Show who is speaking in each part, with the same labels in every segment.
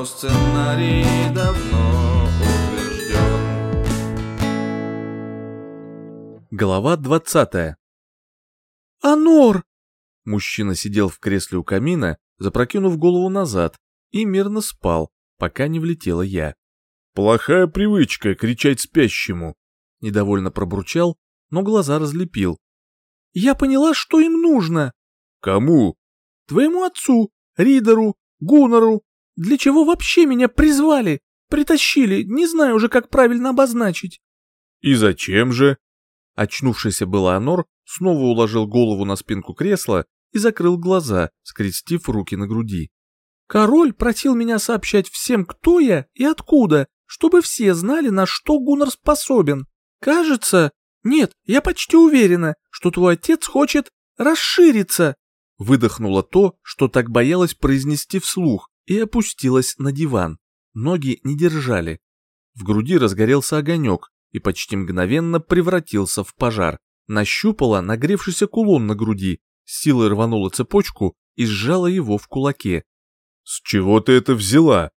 Speaker 1: но сценарий давно утвержден.
Speaker 2: Глава 20
Speaker 3: «Анор!»
Speaker 2: Мужчина сидел в кресле у камина, запрокинув голову назад, и мирно спал, пока не влетела я. «Плохая привычка кричать спящему!» Недовольно пробурчал, но глаза разлепил,
Speaker 3: я поняла, что им нужно.
Speaker 2: Кому?
Speaker 3: Твоему отцу, Ридеру, Гуннеру. Для чего вообще меня призвали? Притащили, не знаю уже, как правильно обозначить.
Speaker 2: И зачем же? Очнувшийся был Анор снова уложил голову на спинку кресла и закрыл глаза, скрестив руки на груди.
Speaker 3: Король просил меня сообщать всем, кто я и откуда, чтобы все знали, на что Гуннар способен. Кажется... Нет, я почти уверена, что твой отец хочет расшириться!»
Speaker 2: Выдохнула то, что так боялась произнести вслух, и опустилась на диван. Ноги не держали. В груди разгорелся огонек и почти мгновенно превратился в пожар. Нащупала нагревшийся кулон на груди, силой рванула цепочку и сжала его в кулаке. «С чего ты это взяла?»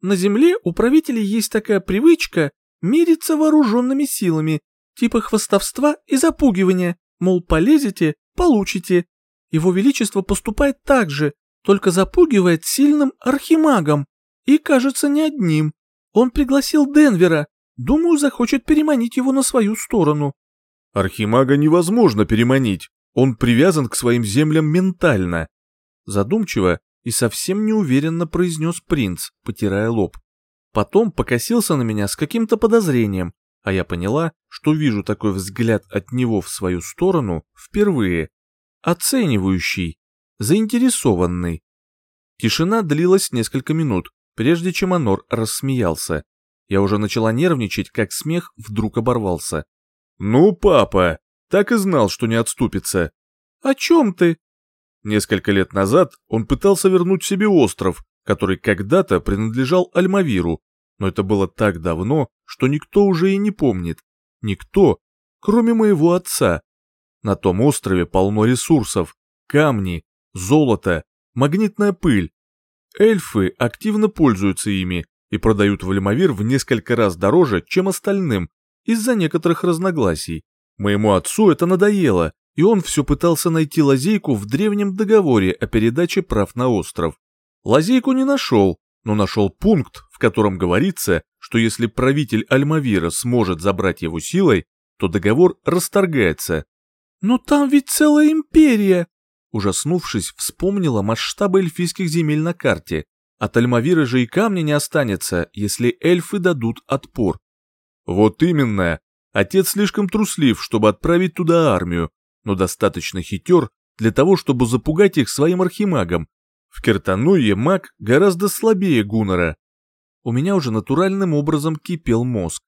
Speaker 3: «На земле у правителей есть такая привычка мериться вооруженными силами, типа хвостовства и запугивания мол, полезете, получите. Его Величество поступает так же, только запугивает сильным архимагом. И, кажется, не одним. Он пригласил Денвера. Думаю, захочет переманить его на свою сторону.
Speaker 2: Архимага невозможно переманить. Он привязан к своим землям ментально. Задумчиво и совсем неуверенно произнес принц, потирая лоб. Потом покосился на меня с каким-то подозрением, а я поняла, что вижу такой взгляд от него в свою сторону впервые. Оценивающий, заинтересованный. Тишина длилась несколько минут, прежде чем Анор рассмеялся. Я уже начала нервничать, как смех вдруг оборвался. «Ну, папа, так и знал, что не отступится».
Speaker 3: «О чем ты?»
Speaker 2: Несколько лет назад он пытался вернуть себе остров, который когда-то принадлежал Альмавиру, но это было так давно, что никто уже и не помнит. Никто, кроме моего отца. На том острове полно ресурсов, камни, золото, магнитная пыль. Эльфы активно пользуются ими и продают в в несколько раз дороже, чем остальным, из-за некоторых разногласий. Моему отцу это надоело, и он все пытался найти лазейку в древнем договоре о передаче прав на остров. Лазейку не нашел, но нашел пункт, в котором говорится, что если правитель Альмавира сможет забрать его силой, то договор расторгается.
Speaker 3: «Но там ведь целая империя!»
Speaker 2: Ужаснувшись, вспомнила масштабы эльфийских земель на карте. От Альмавира же и камня не останется, если эльфы дадут отпор. «Вот именно! Отец слишком труслив, чтобы отправить туда армию, но достаточно хитер для того, чтобы запугать их своим архимагом, в Картаное маг гораздо слабее Гуннера. У меня уже натуральным образом кипел мозг.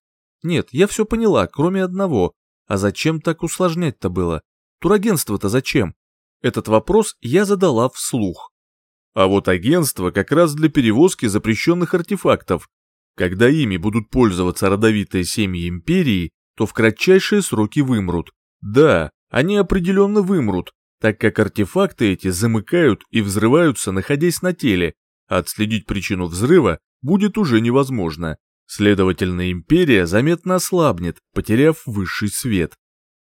Speaker 2: Нет, я все поняла, кроме одного. А зачем так усложнять-то было? Турагентство-то зачем? Этот вопрос я задала вслух. А вот агентство как раз для перевозки запрещенных артефактов. Когда ими будут пользоваться родовитые семьи империи, то в кратчайшие сроки вымрут. Да, они определенно вымрут, так как артефакты эти замыкают и взрываются, находясь на теле, а отследить причину взрыва будет уже невозможно. Следовательно, империя заметно ослабнет, потеряв высший свет.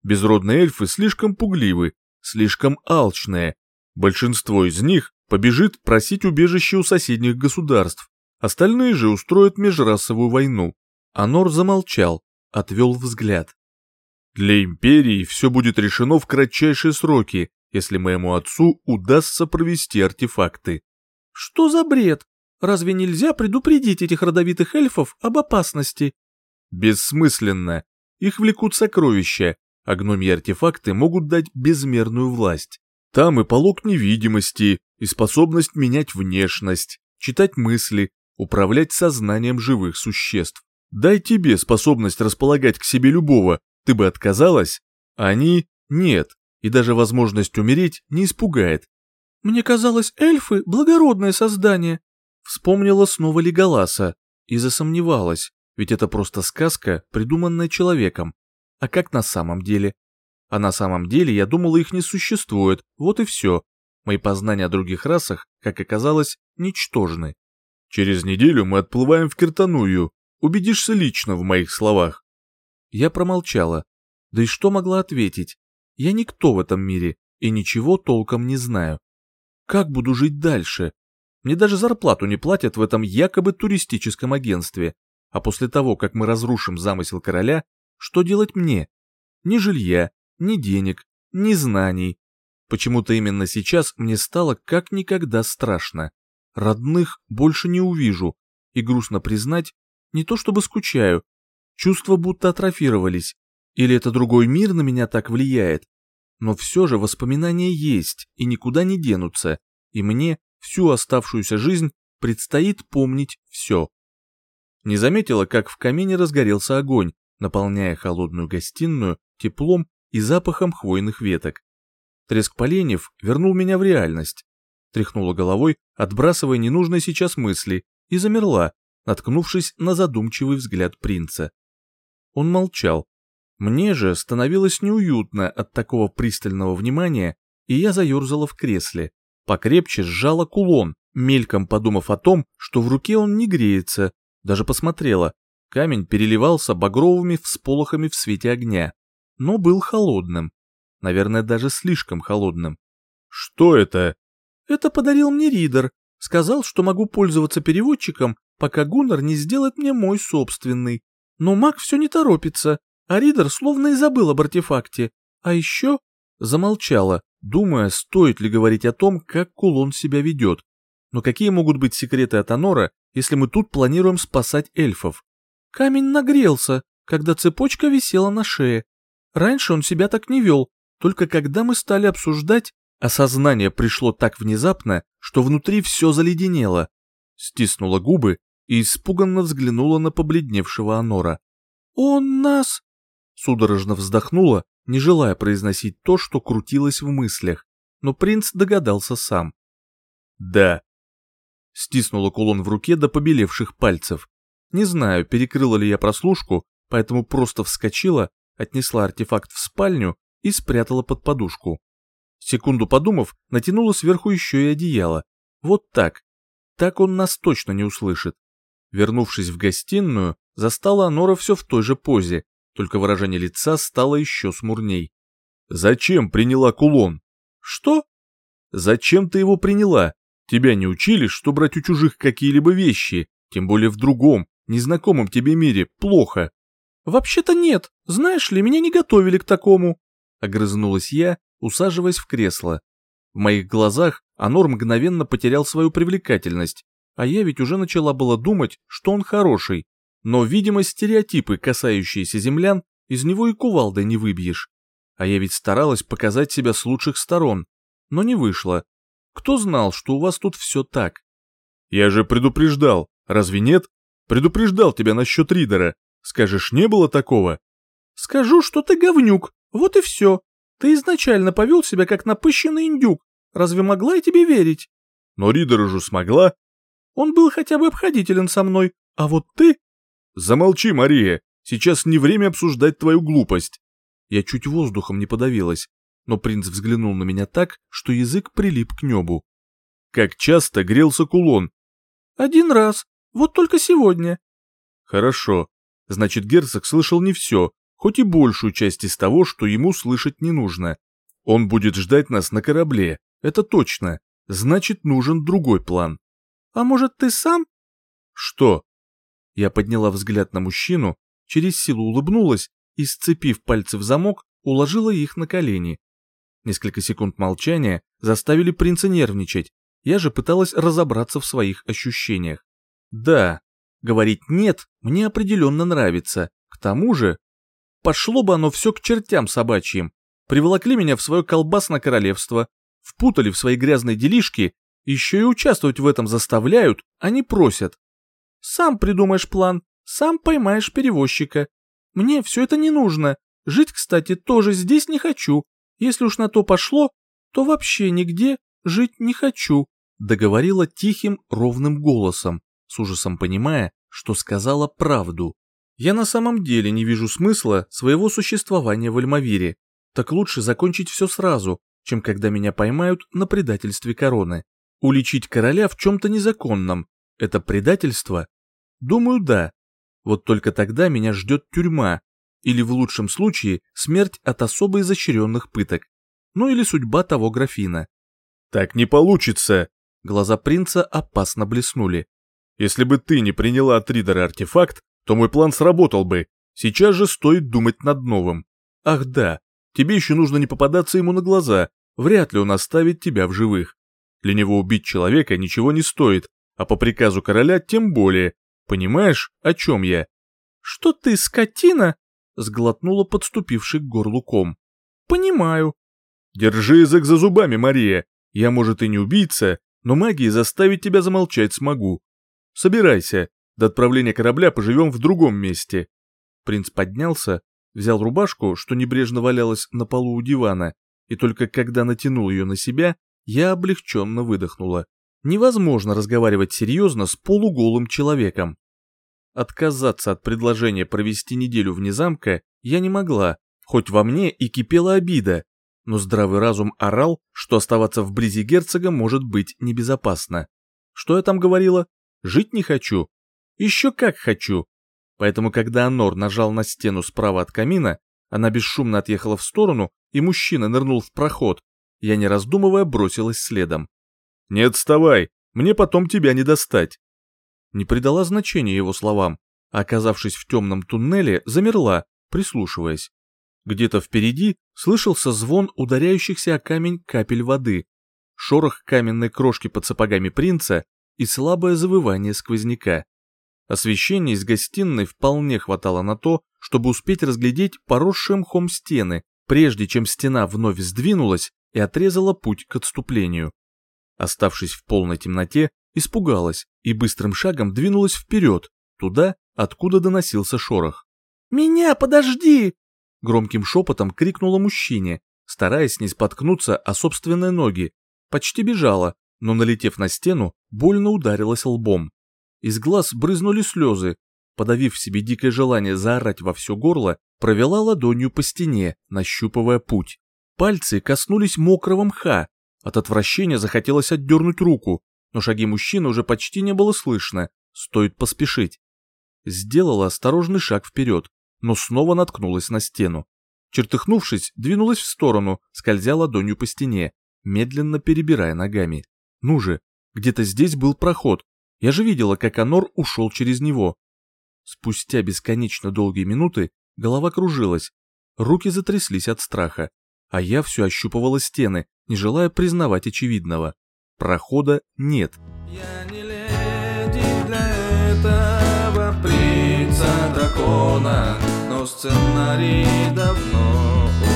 Speaker 2: Безродные эльфы слишком пугливы, слишком алчные. Большинство из них побежит просить убежище у соседних государств. Остальные же устроят межрасовую войну. Анор замолчал, отвел взгляд. Для империи все будет решено в кратчайшие сроки, если моему отцу удастся провести артефакты.
Speaker 3: Что за бред? Разве нельзя предупредить этих родовитых эльфов об опасности?
Speaker 2: Бессмысленно. Их влекут сокровища, а гномьи артефакты могут дать безмерную власть. Там и полог невидимости, и способность менять внешность, читать мысли, управлять сознанием живых существ. Дай тебе способность располагать к себе любого, ты бы отказалась? Они – нет, и даже возможность умереть не испугает.
Speaker 3: Мне казалось, эльфы — благородное создание.
Speaker 2: Вспомнила снова Леголаса и засомневалась, ведь это просто сказка, придуманная человеком. А как на самом деле? А на самом деле я думала, их не существует, вот и все. Мои познания о других расах, как оказалось, ничтожны. Через неделю мы отплываем в Киртаную. Убедишься лично в моих словах. Я промолчала. Да и что могла ответить? Я никто в этом мире и ничего толком не знаю. Как буду жить дальше? Мне даже зарплату не платят в этом якобы туристическом агентстве. А после того, как мы разрушим замысел короля, что делать мне? Ни жилья, ни денег, ни знаний. Почему-то именно сейчас мне стало как никогда страшно. Родных больше не увижу, и грустно признать, не то чтобы скучаю, чувства будто атрофировались, или это другой мир на меня так влияет? Но все же воспоминания есть и никуда не денутся, и мне всю оставшуюся жизнь предстоит помнить все. Не заметила, как в камине разгорелся огонь, наполняя холодную гостиную теплом и запахом хвойных веток. Треск поленьев вернул меня в реальность. Тряхнула головой, отбрасывая ненужные сейчас мысли, и замерла, наткнувшись на задумчивый взгляд принца. Он молчал, мне же становилось неуютно от такого пристального внимания, и я заерзала в кресле, покрепче сжала кулон, мельком подумав о том, что в руке он не греется, даже посмотрела. Камень переливался багровыми всполохами в свете огня, но был холодным. Наверное, даже слишком холодным. «Что это?» «Это подарил мне Ридер. Сказал, что могу пользоваться переводчиком, пока Гуннар не сделает мне мой собственный. Но маг все не торопится. Аридер словно и забыл об артефакте, а еще замолчала, думая, стоит ли говорить о том, как кулон себя ведет. Но какие могут быть секреты от Анора, если мы тут планируем спасать эльфов? Камень нагрелся, когда цепочка висела на шее. Раньше он себя так не вел, только когда мы стали обсуждать, осознание пришло так внезапно, что внутри все заледенело. Стиснула губы и испуганно взглянула на побледневшего Анора. «Он нас...» судорожно вздохнула, не желая произносить то, что крутилось в мыслях, но принц догадался сам. «Да». Стиснула кулон в руке до побелевших пальцев. Не знаю, перекрыла ли я прослушку, поэтому просто вскочила, отнесла артефакт в спальню и спрятала под подушку. Секунду подумав, натянула сверху еще и одеяло. Вот так. Так он нас точно не услышит. Вернувшись в гостиную, застала Анора все в той же позе, только выражение лица стало еще смурней. «Зачем приняла кулон?» «Что?» «Зачем ты его приняла? Тебя не учили, что брать у чужих какие-либо вещи, тем более в другом, незнакомом тебе мире, плохо?» «Вообще-то нет, знаешь ли, меня не готовили к такому», — огрызнулась я, усаживаясь в кресло. В моих глазах Анор мгновенно потерял свою привлекательность, а я ведь уже начала было думать, что он хороший, но, видимо, стереотипы, касающиеся землян, из него и кувалды не выбьешь. А я ведь старалась показать себя с лучших сторон, но не вышло. Кто знал, что у вас тут все так? Я же предупреждал, разве нет? Предупреждал тебя насчет Ридера. Скажешь, не было такого? Скажу, что ты говнюк, вот и все. Ты изначально повел себя как напыщенный индюк. Разве могла я тебе верить? Но Ридеру же смогла. Он был хотя бы обходителен со мной, а вот ты... Замолчи, Мария, сейчас не время обсуждать твою глупость. Я чуть воздухом не подавилась, но принц взглянул на меня так, что язык прилип к небу. Как часто грелся кулон? Один раз, вот только сегодня. Хорошо. Значит, герцог слышал не все, хоть и большую часть из того, что ему слышать не нужно. Он будет ждать нас на корабле, это точно. Значит, нужен другой план. А может, ты сам? Что? Я подняла взгляд на мужчину, через силу улыбнулась и, сцепив пальцы в замок, уложила их на колени. Несколько секунд молчания заставили принца нервничать, я же пыталась разобраться в своих ощущениях. Да, говорить «нет» мне определенно нравится, к тому же... Пошло бы оно все к чертям собачьим. Приволокли меня в свое колбасное королевство, впутали в свои грязные делишки, еще и участвовать в этом заставляют, а не просят. Сам придумаешь план, сам поймаешь перевозчика. Мне все это не нужно. Жить, кстати, тоже здесь не хочу. Если уж на то пошло, то вообще нигде жить не хочу», — договорила тихим, ровным голосом, с ужасом понимая, что сказала правду. «Я на самом деле не вижу смысла своего существования в Альмавире. Так лучше закончить все сразу, чем когда меня поймают на предательстве короны. Уличить короля в чем-то незаконном, это предательство? Думаю, да. Вот только тогда меня ждет тюрьма, или в лучшем случае смерть от особо изощренных пыток, ну или судьба того графина.
Speaker 1: Так не получится.
Speaker 2: Глаза принца опасно блеснули.
Speaker 1: Если бы ты не приняла от Ридера артефакт, то мой план сработал бы. Сейчас же стоит думать над новым. Ах да, тебе еще нужно не попадаться ему на глаза, вряд ли он оставит тебя в живых. Для него убить человека ничего не стоит, а по приказу короля тем более. Понимаешь, о чем я?»
Speaker 3: «Что ты, скотина?» — сглотнула подступивший к горлу ком. «Понимаю».
Speaker 1: «Держи язык за зубами, Мария. Я, может, и не убийца, но магией заставить тебя замолчать смогу. Собирайся, до отправления корабля поживем в другом месте».
Speaker 2: Принц поднялся, взял рубашку, что небрежно валялась на полу у дивана, и только когда натянул ее на себя, я облегченно выдохнула. Невозможно разговаривать серьезно с полуголым человеком. Отказаться от предложения провести неделю вне замка я не могла, хоть во мне и кипела обида, но здравый разум орал, что оставаться вблизи герцога может быть небезопасно. Что я там говорила? Жить не хочу. Еще как хочу. Поэтому, когда Анор нажал на стену справа от камина, она бесшумно отъехала в сторону, и мужчина нырнул в проход. Я, не раздумывая, бросилась следом.
Speaker 1: «Не отставай, мне потом тебя не достать».
Speaker 2: Не придала значения его словам, оказавшись в темном туннеле, замерла, прислушиваясь. Где-то впереди слышался звон ударяющихся о камень капель воды, шорох каменной крошки под сапогами принца и слабое завывание сквозняка. Освещение из гостиной вполне хватало на то, чтобы успеть разглядеть поросшие мхом стены, прежде чем стена вновь сдвинулась и отрезала путь к отступлению оставшись в полной темноте, испугалась и быстрым шагом двинулась вперед, туда, откуда доносился шорох.
Speaker 3: «Меня подожди!»
Speaker 2: — громким шепотом крикнула мужчине, стараясь не споткнуться о собственные ноги. Почти бежала, но, налетев на стену, больно ударилась лбом. Из глаз брызнули слезы. Подавив себе дикое желание заорать во все горло, провела ладонью по стене, нащупывая путь. Пальцы коснулись мокрого мха, от отвращения захотелось отдернуть руку, но шаги мужчины уже почти не было слышно, стоит поспешить. Сделала осторожный шаг вперед, но снова наткнулась на стену. Чертыхнувшись, двинулась в сторону, скользя ладонью по стене, медленно перебирая ногами. Ну же, где-то здесь был проход. Я же видела, как Анор ушел через него. Спустя бесконечно долгие минуты голова кружилась, руки затряслись от страха а я все ощупывала стены, не желая признавать очевидного. Прохода нет.
Speaker 1: Я не леди для этого принца дракона, но сценарий давно